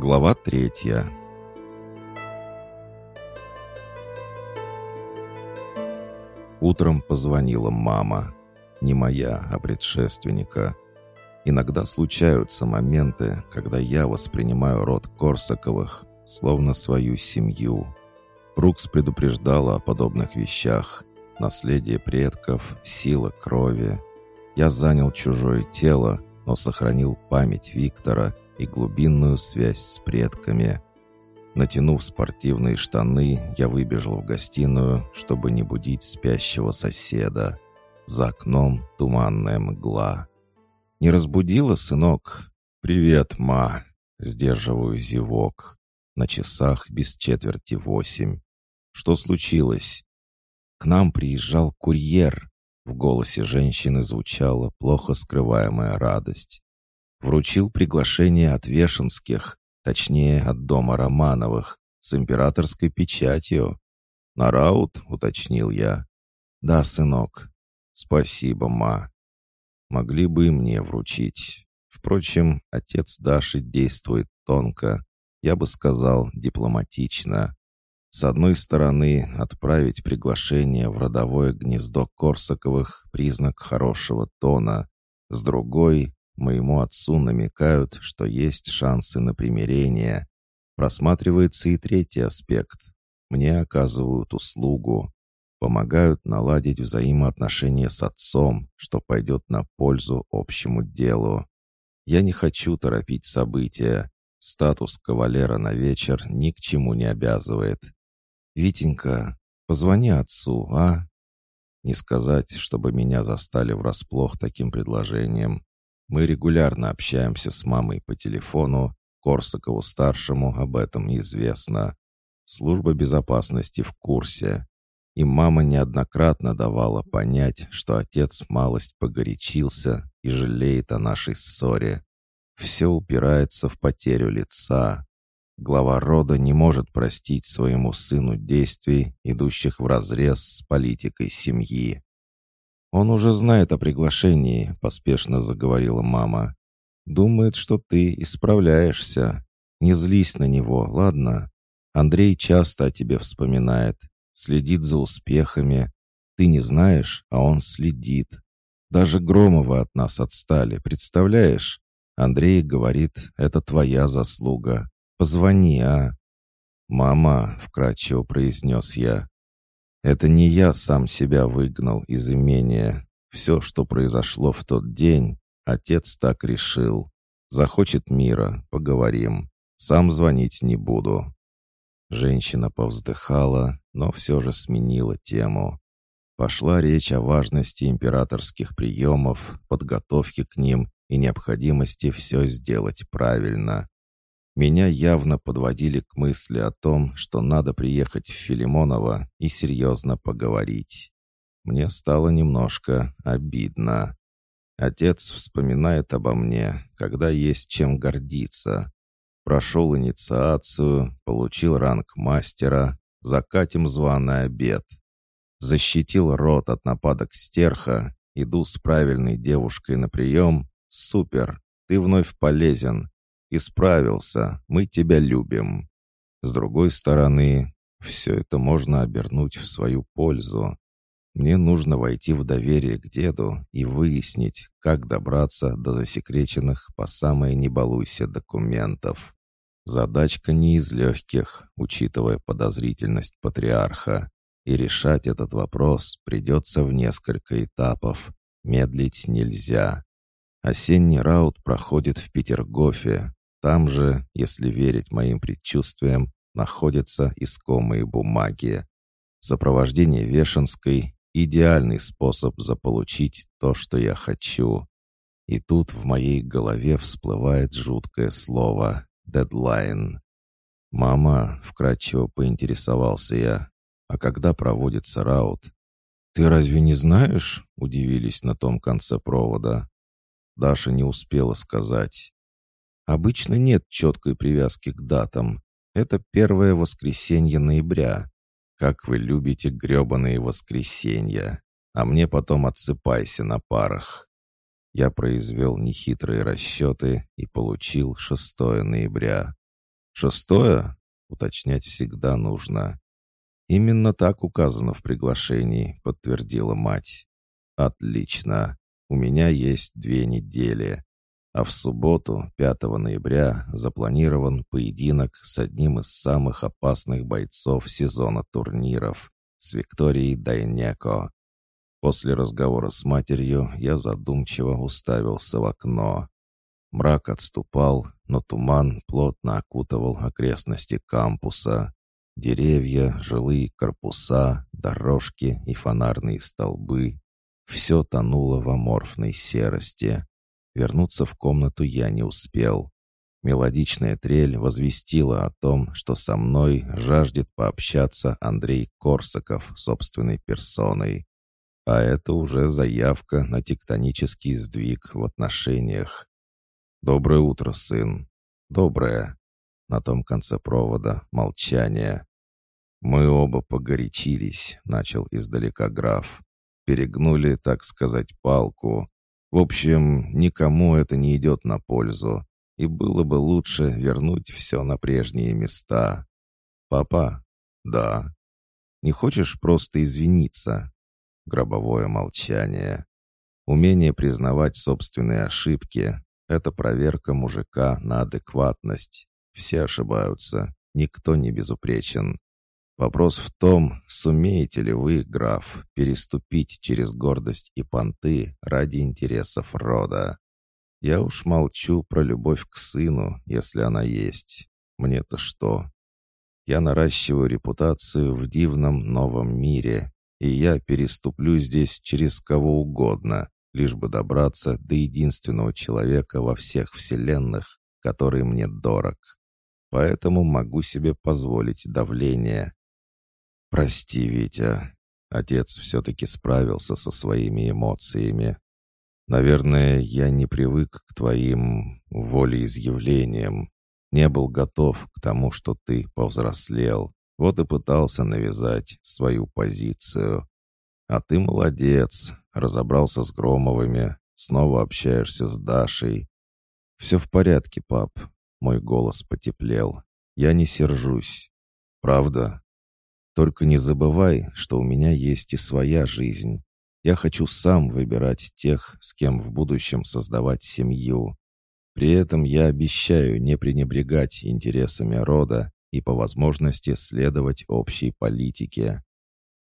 Глава третья. Утром позвонила мама. Не моя, а предшественника. Иногда случаются моменты, когда я воспринимаю род Корсаковых словно свою семью. Брукс предупреждала о подобных вещах. Наследие предков, сила крови. Я занял чужое тело, но сохранил память Виктора и глубинную связь с предками. Натянув спортивные штаны, я выбежал в гостиную, чтобы не будить спящего соседа. За окном туманная мгла. «Не разбудила, сынок?» «Привет, ма!» Сдерживаю зевок. На часах без четверти восемь. «Что случилось?» «К нам приезжал курьер», в голосе женщины звучала плохо скрываемая радость. Вручил приглашение от Вешенских, точнее, от дома Романовых, с императорской печатью. «На раут?» — уточнил я. «Да, сынок». «Спасибо, ма. Могли бы и мне вручить. Впрочем, отец Даши действует тонко, я бы сказал, дипломатично. С одной стороны, отправить приглашение в родовое гнездо Корсаковых — признак хорошего тона. С другой, моему отцу намекают, что есть шансы на примирение. Просматривается и третий аспект. Мне оказывают услугу. Помогают наладить взаимоотношения с отцом, что пойдет на пользу общему делу. Я не хочу торопить события. Статус кавалера на вечер ни к чему не обязывает. «Витенька, позвони отцу, а?» Не сказать, чтобы меня застали врасплох таким предложением. Мы регулярно общаемся с мамой по телефону, Корсакову-старшему об этом известно. Служба безопасности в курсе. И мама неоднократно давала понять, что отец малость погорячился и жалеет о нашей ссоре. Все упирается в потерю лица. Глава рода не может простить своему сыну действий, идущих вразрез с политикой семьи. «Он уже знает о приглашении», — поспешно заговорила мама. «Думает, что ты исправляешься. Не злись на него, ладно? Андрей часто о тебе вспоминает, следит за успехами. Ты не знаешь, а он следит. Даже Громова от нас отстали, представляешь? Андрей говорит, это твоя заслуга. Позвони, а?» «Мама», — вкратчиво произнес я, — «это не я сам себя выгнал из имения. Все, что произошло в тот день, отец так решил. Захочет мира, поговорим. Сам звонить не буду». Женщина повздыхала, но все же сменила тему. Пошла речь о важности императорских приемов, подготовке к ним и необходимости все сделать правильно. Меня явно подводили к мысли о том, что надо приехать в Филимоново и серьезно поговорить. Мне стало немножко обидно. Отец вспоминает обо мне, когда есть чем гордиться. Прошел инициацию, получил ранг мастера, закатим званый обед. Защитил рот от нападок стерха, иду с правильной девушкой на прием. Супер, ты вновь полезен, Исправился, мы тебя любим. С другой стороны, все это можно обернуть в свою пользу. Мне нужно войти в доверие к деду и выяснить, как добраться до засекреченных по самое не балуйся документов. Задачка не из легких, учитывая подозрительность патриарха. И решать этот вопрос придется в несколько этапов. Медлить нельзя. Осенний раут проходит в Петергофе, там же, если верить моим предчувствиям, находятся искомые бумаги. Сопровождение Вешенской — идеальный способ заполучить то, что я хочу. И тут в моей голове всплывает жуткое слово «дедлайн». «Мама», — вкратчиво поинтересовался я, «а когда проводится раут?» «Ты разве не знаешь?» — удивились на том конце провода. Даша не успела сказать. Обычно нет четкой привязки к датам. Это первое воскресенье ноября. Как вы любите гребаные воскресенья. А мне потом отсыпайся на парах. Я произвел нехитрые расчеты и получил 6 ноября. «Шестое?» — уточнять всегда нужно. «Именно так указано в приглашении», — подтвердила мать. «Отлично. У меня есть две недели. А в субботу, 5 ноября, запланирован поединок с одним из самых опасных бойцов сезона турниров, с Викторией Дайнеко. После разговора с матерью я задумчиво уставился в окно. Мрак отступал, но туман плотно окутывал окрестности кампуса. Деревья, жилые корпуса, дорожки и фонарные столбы. Все тонуло в аморфной серости. Вернуться в комнату я не успел. Мелодичная трель возвестила о том, что со мной жаждет пообщаться Андрей Корсаков собственной персоной. А это уже заявка на тектонический сдвиг в отношениях. «Доброе утро, сын». «Доброе». На том конце провода молчание. «Мы оба погорячились», — начал издалека граф. «Перегнули, так сказать, палку. В общем, никому это не идет на пользу, и было бы лучше вернуть все на прежние места». «Папа?» «Да». «Не хочешь просто извиниться?» Гробовое молчание. Умение признавать собственные ошибки — это проверка мужика на адекватность. Все ошибаются, никто не безупречен. Вопрос в том, сумеете ли вы, граф, переступить через гордость и понты ради интересов рода. Я уж молчу про любовь к сыну, если она есть. Мне-то что? Я наращиваю репутацию в дивном новом мире, и я переступлю здесь через кого угодно, лишь бы добраться до единственного человека во всех вселенных, который мне дорог поэтому могу себе позволить давление. «Прости, Витя». Отец все-таки справился со своими эмоциями. «Наверное, я не привык к твоим волеизъявлениям, не был готов к тому, что ты повзрослел, вот и пытался навязать свою позицию. А ты молодец, разобрался с Громовыми, снова общаешься с Дашей. Все в порядке, пап, мой голос потеплел. «Я не сержусь. Правда? Только не забывай, что у меня есть и своя жизнь. Я хочу сам выбирать тех, с кем в будущем создавать семью. При этом я обещаю не пренебрегать интересами рода и по возможности следовать общей политике.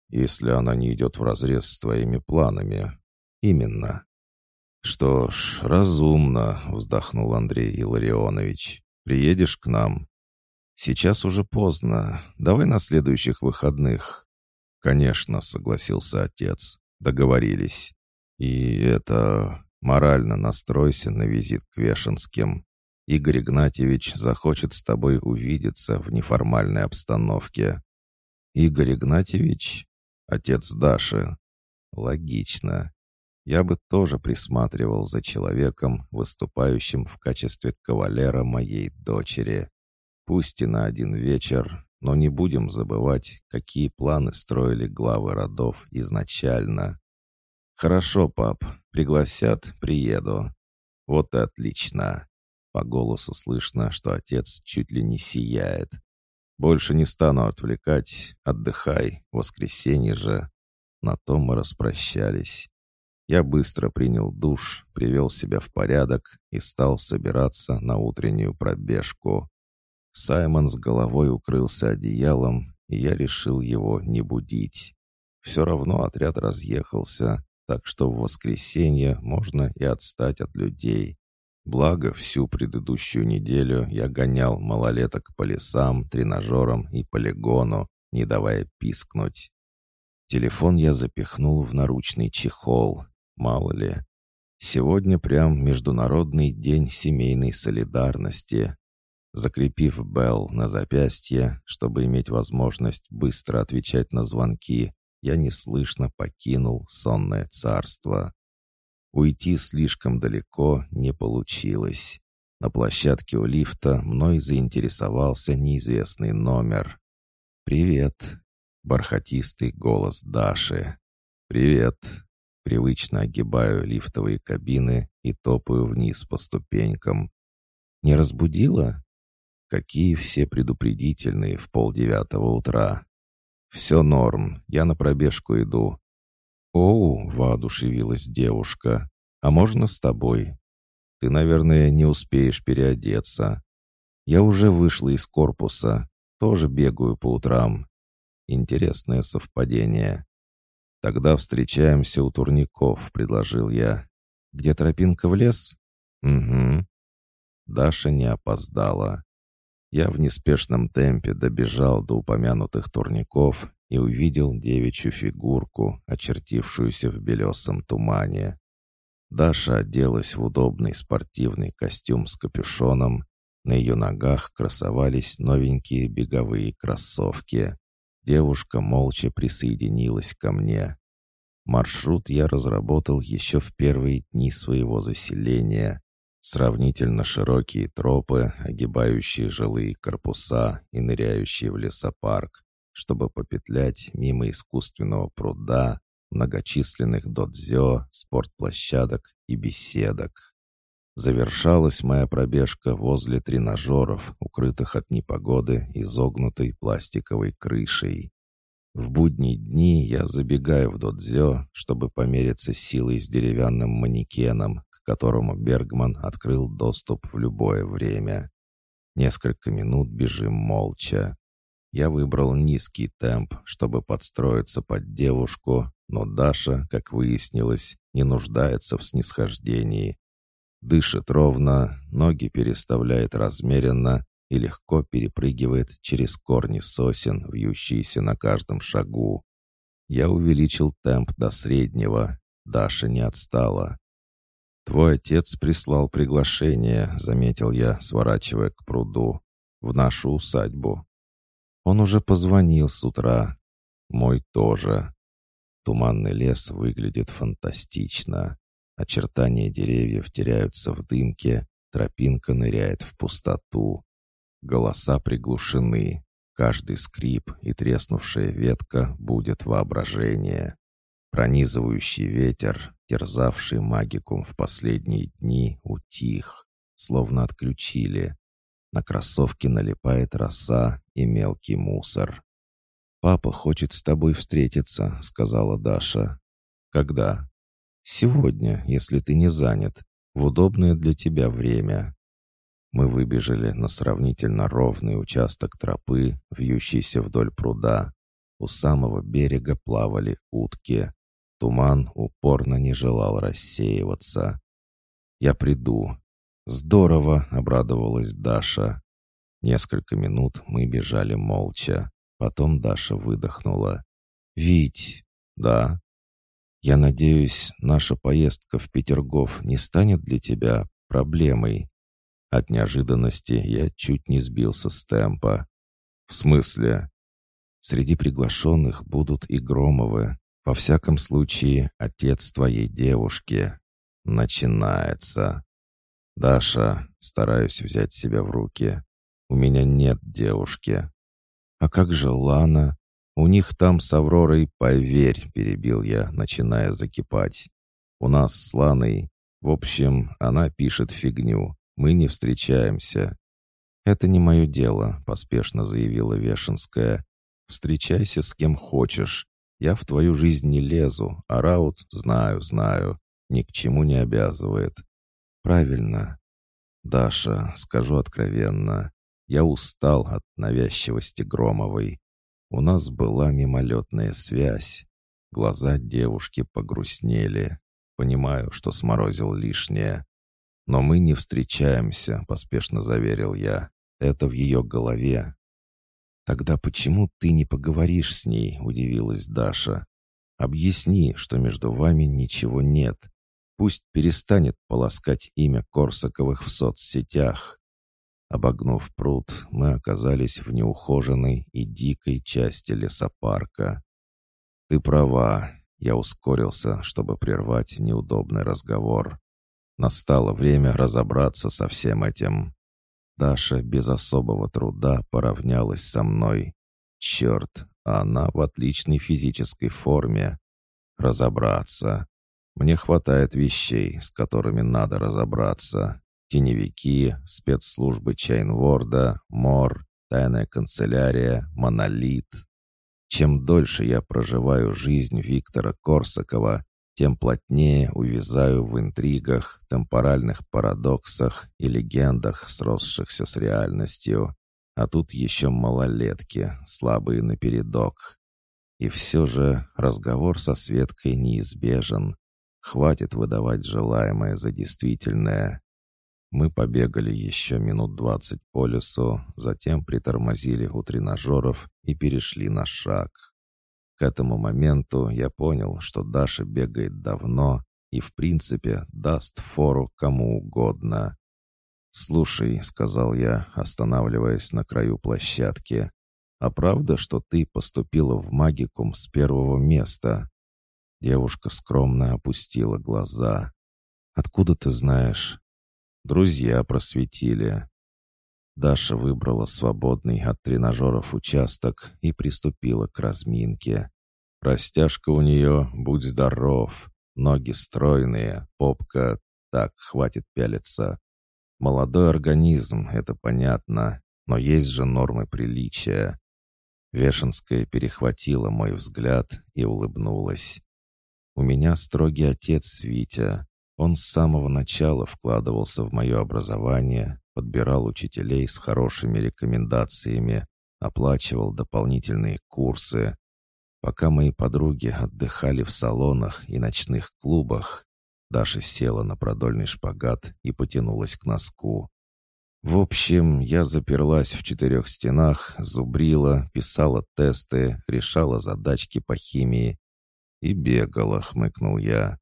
Если она не идет вразрез с твоими планами. Именно. «Что ж, разумно», — вздохнул Андрей Илларионович. Приедешь к нам?» «Сейчас уже поздно. Давай на следующих выходных». «Конечно», — согласился отец. «Договорились. И это... Морально настройся на визит к Вешенским. Игорь Игнатьевич захочет с тобой увидеться в неформальной обстановке». «Игорь Игнатьевич?» «Отец Даши». «Логично. Я бы тоже присматривал за человеком, выступающим в качестве кавалера моей дочери. Пусть и на один вечер, но не будем забывать, какие планы строили главы родов изначально. «Хорошо, пап, пригласят, приеду». «Вот и отлично». По голосу слышно, что отец чуть ли не сияет. «Больше не стану отвлекать. Отдыхай, воскресенье же». На том мы распрощались. Я быстро принял душ, привел себя в порядок и стал собираться на утреннюю пробежку. Саймон с головой укрылся одеялом, и я решил его не будить. Все равно отряд разъехался, так что в воскресенье можно и отстать от людей. Благо, всю предыдущую неделю я гонял малолеток по лесам, тренажерам и полигону, не давая пискнуть. Телефон я запихнул в наручный чехол, Мало ли. Сегодня прям Международный день семейной солидарности. Закрепив Белл на запястье, чтобы иметь возможность быстро отвечать на звонки, я неслышно покинул сонное царство. Уйти слишком далеко не получилось. На площадке у лифта мной заинтересовался неизвестный номер. «Привет!» — бархатистый голос Даши. «Привет!» Привычно огибаю лифтовые кабины и топаю вниз по ступенькам. «Не разбудила?» Какие все предупредительные в полдевятого утра. «Все норм, я на пробежку иду». «Оу», — воодушевилась девушка, — «а можно с тобой?» «Ты, наверное, не успеешь переодеться». «Я уже вышла из корпуса, тоже бегаю по утрам». Интересное совпадение. «Тогда встречаемся у турников», — предложил я. «Где тропинка в лес?» «Угу». Даша не опоздала. Я в неспешном темпе добежал до упомянутых турников и увидел девичью фигурку, очертившуюся в белесом тумане. Даша оделась в удобный спортивный костюм с капюшоном. На ее ногах красовались новенькие беговые кроссовки. Девушка молча присоединилась ко мне. Маршрут я разработал еще в первые дни своего заселения. Сравнительно широкие тропы, огибающие жилые корпуса и ныряющие в лесопарк, чтобы попетлять мимо искусственного пруда, многочисленных додзё, спортплощадок и беседок. Завершалась моя пробежка возле тренажеров, укрытых от непогоды изогнутой пластиковой крышей. В будние дни я забегаю в додзё, чтобы помериться силой с деревянным манекеном, которому Бергман открыл доступ в любое время. Несколько минут бежим молча. Я выбрал низкий темп, чтобы подстроиться под девушку, но Даша, как выяснилось, не нуждается в снисхождении. Дышит ровно, ноги переставляет размеренно и легко перепрыгивает через корни сосен, вьющиеся на каждом шагу. Я увеличил темп до среднего. Даша не отстала. «Твой отец прислал приглашение», — заметил я, сворачивая к пруду, — «в нашу усадьбу». Он уже позвонил с утра. Мой тоже. Туманный лес выглядит фантастично. Очертания деревьев теряются в дымке, тропинка ныряет в пустоту. Голоса приглушены. Каждый скрип и треснувшая ветка будет воображение. Пронизывающий ветер, терзавший магикум в последние дни, утих, словно отключили. На кроссовки налипает роса и мелкий мусор. «Папа хочет с тобой встретиться», — сказала Даша. «Когда?» «Сегодня, если ты не занят, в удобное для тебя время». Мы выбежали на сравнительно ровный участок тропы, вьющийся вдоль пруда. У самого берега плавали утки. Туман упорно не желал рассеиваться. «Я приду». «Здорово!» — обрадовалась Даша. Несколько минут мы бежали молча. Потом Даша выдохнула. «Вить!» «Да?» «Я надеюсь, наша поездка в Петергоф не станет для тебя проблемой?» От неожиданности я чуть не сбился с темпа. «В смысле?» «Среди приглашенных будут и Громовы. Во всяком случае, отец твоей девушки. Начинается. Даша, стараюсь взять себя в руки. У меня нет девушки. А как же Лана? У них там с Авророй, поверь, перебил я, начиная закипать. У нас с Ланой. В общем, она пишет фигню. Мы не встречаемся. Это не мое дело, поспешно заявила Вешенская. Встречайся с кем хочешь. Я в твою жизнь не лезу, а Раут, знаю, знаю, ни к чему не обязывает. Правильно. Даша, скажу откровенно, я устал от навязчивости Громовой. У нас была мимолетная связь. Глаза девушки погрустнели. Понимаю, что сморозил лишнее. Но мы не встречаемся, поспешно заверил я. Это в ее голове, «Тогда почему ты не поговоришь с ней?» — удивилась Даша. «Объясни, что между вами ничего нет. Пусть перестанет полоскать имя Корсаковых в соцсетях». Обогнув пруд, мы оказались в неухоженной и дикой части лесопарка. «Ты права», — я ускорился, чтобы прервать неудобный разговор. Настало время разобраться со всем этим. Даша без особого труда поравнялась со мной. Черт, она в отличной физической форме. Разобраться. Мне хватает вещей, с которыми надо разобраться. Теневики, спецслужбы Чайнворда, МОР, тайная канцелярия, Монолит. Чем дольше я проживаю жизнь Виктора Корсакова, тем плотнее увязаю в интригах, темпоральных парадоксах и легендах, сросшихся с реальностью. А тут еще малолетки, слабые напередок. И все же разговор со Светкой неизбежен. Хватит выдавать желаемое за действительное. Мы побегали еще минут двадцать по лесу, затем притормозили у тренажеров и перешли на шаг. К этому моменту я понял, что Даша бегает давно и, в принципе, даст фору кому угодно. «Слушай», — сказал я, останавливаясь на краю площадки, «а правда, что ты поступила в магикум с первого места?» Девушка скромно опустила глаза. «Откуда ты знаешь?» «Друзья просветили». Даша выбрала свободный от тренажеров участок и приступила к разминке. Растяжка у нее, будь здоров, ноги стройные, попка, так, хватит пялиться. Молодой организм, это понятно, но есть же нормы приличия. Вешенская перехватила мой взгляд и улыбнулась. «У меня строгий отец, Витя. Он с самого начала вкладывался в мое образование, подбирал учителей с хорошими рекомендациями, оплачивал дополнительные курсы. Пока мои подруги отдыхали в салонах и ночных клубах, Даша села на продольный шпагат и потянулась к носку. В общем, я заперлась в четырех стенах, зубрила, писала тесты, решала задачки по химии. И бегала, хмыкнул я.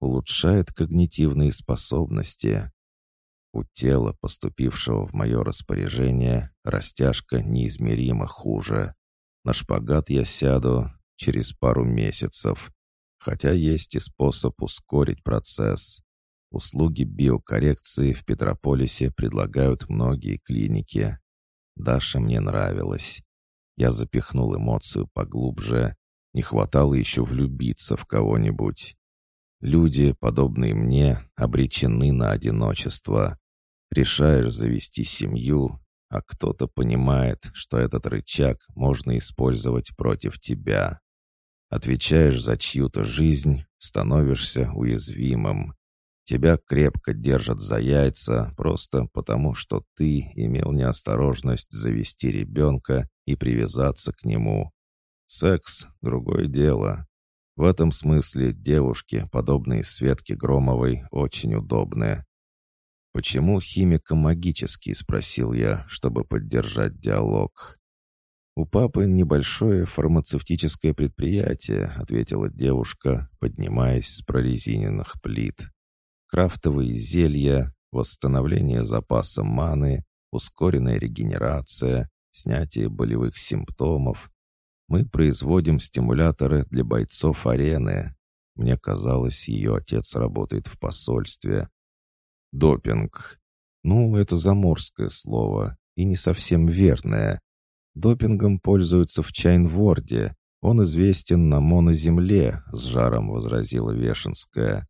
Улучшает когнитивные способности. У тела, поступившего в мое распоряжение, растяжка неизмеримо хуже. На шпагат я сяду через пару месяцев, хотя есть и способ ускорить процесс. Услуги биокоррекции в Петрополисе предлагают многие клиники. Даша мне нравилась. Я запихнул эмоцию поглубже. Не хватало еще влюбиться в кого-нибудь. Люди, подобные мне, обречены на одиночество. Решаешь завести семью, а кто-то понимает, что этот рычаг можно использовать против тебя. Отвечаешь за чью-то жизнь, становишься уязвимым. Тебя крепко держат за яйца просто потому, что ты имел неосторожность завести ребенка и привязаться к нему. Секс — другое дело. В этом смысле девушки, подобные Светке Громовой, очень удобны. «Почему химико-магический?» — спросил я, чтобы поддержать диалог. «У папы небольшое фармацевтическое предприятие», — ответила девушка, поднимаясь с прорезиненных плит. «Крафтовые зелья, восстановление запаса маны, ускоренная регенерация, снятие болевых симптомов. Мы производим стимуляторы для бойцов арены. Мне казалось, ее отец работает в посольстве, Допинг. Ну, это заморское слово и не совсем верное. Допингом пользуются в Чайнворде. Он известен на моноземле, с жаром возразила Вешенская.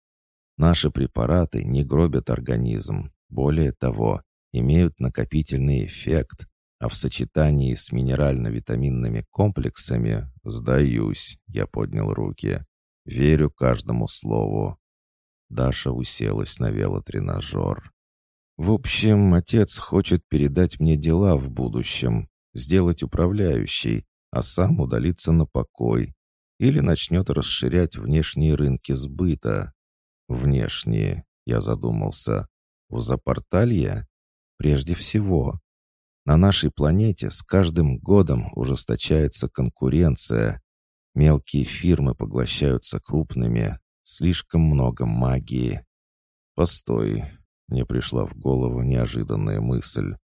Наши препараты не гробят организм. Более того, имеют накопительный эффект, а в сочетании с минерально-витаминными комплексами «сдаюсь», я поднял руки. Верю каждому слову. Даша уселась на велотренажер. «В общем, отец хочет передать мне дела в будущем, сделать управляющей, а сам удалиться на покой. Или начнет расширять внешние рынки сбыта. Внешние, я задумался. В Запорталье? Прежде всего. На нашей планете с каждым годом ужесточается конкуренция. Мелкие фирмы поглощаются крупными, Слишком много магии. Постой, мне пришла в голову неожиданная мысль.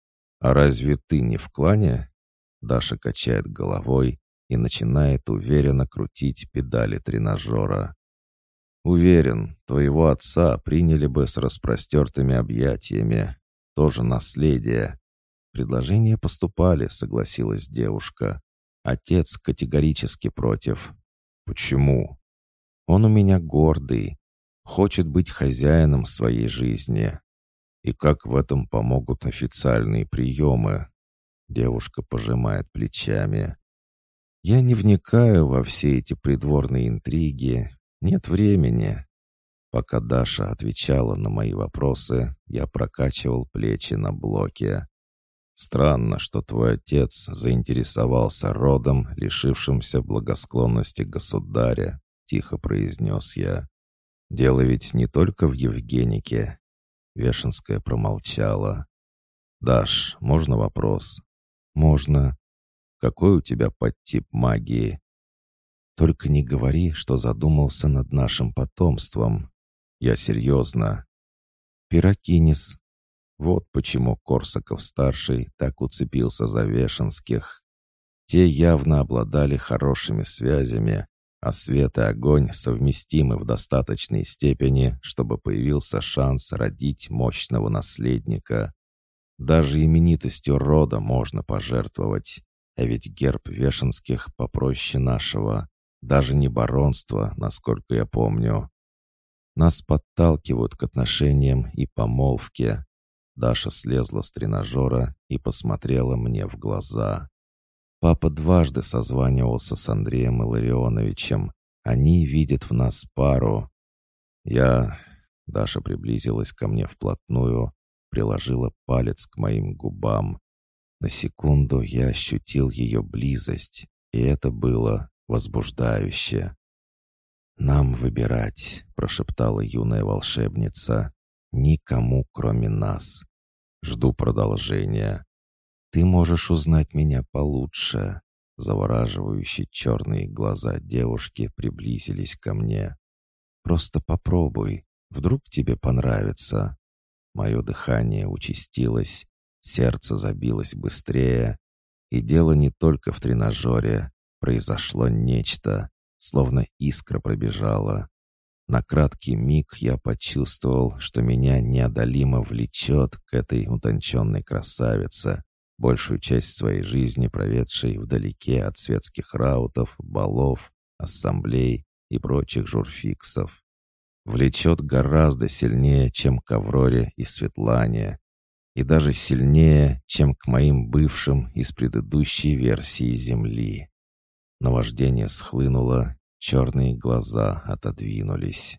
А разве ты не в клане? Даша качает головой и начинает уверенно крутить педали тренажера. Уверен, твоего отца приняли бы с распростертыми объятиями. Тоже наследие. Предложения поступали, согласилась девушка. Отец категорически против. Почему? Он у меня гордый, хочет быть хозяином своей жизни. И как в этом помогут официальные приемы? Девушка пожимает плечами. Я не вникаю во все эти придворные интриги. Нет времени. Пока Даша отвечала на мои вопросы, я прокачивал плечи на блоке. Странно, что твой отец заинтересовался родом, лишившимся благосклонности государя, тихо произнес я. Дело ведь не только в Евгенике. Вешенская промолчала. «Даш, можно вопрос?» «Можно. Какой у тебя подтип магии?» «Только не говори, что задумался над нашим потомством. Я серьезно. Пирокинис. Вот почему Корсаков-старший так уцепился за Вешенских. Те явно обладали хорошими связями, а свет и огонь совместимы в достаточной степени, чтобы появился шанс родить мощного наследника. Даже именитостью рода можно пожертвовать, а ведь герб Вешенских попроще нашего, даже не баронство, насколько я помню. Нас подталкивают к отношениям и помолвке. Даша слезла с тренажера и посмотрела мне в глаза. Папа дважды созванивался с Андреем Илларионовичем. Они видят в нас пару. Я... Даша приблизилась ко мне вплотную, приложила палец к моим губам. На секунду я ощутил ее близость, и это было возбуждающе. «Нам выбирать», — прошептала юная волшебница. «Никому, кроме нас. Жду продолжения. Ты можешь узнать меня получше». Завораживающие черные глаза девушки приблизились ко мне. «Просто попробуй. Вдруг тебе понравится». Мое дыхание участилось, сердце забилось быстрее. И дело не только в тренажере. Произошло нечто, словно искра пробежала. На краткий миг я почувствовал, что меня неодолимо влечет к этой утонченной красавице, большую часть своей жизни проведшей вдалеке от светских раутов, балов, ассамблей и прочих журфиксов. Влечет гораздо сильнее, чем к Авроре и Светлане, и даже сильнее, чем к моим бывшим из предыдущей версии Земли. Наваждение схлынуло, черные глаза отодвинулись.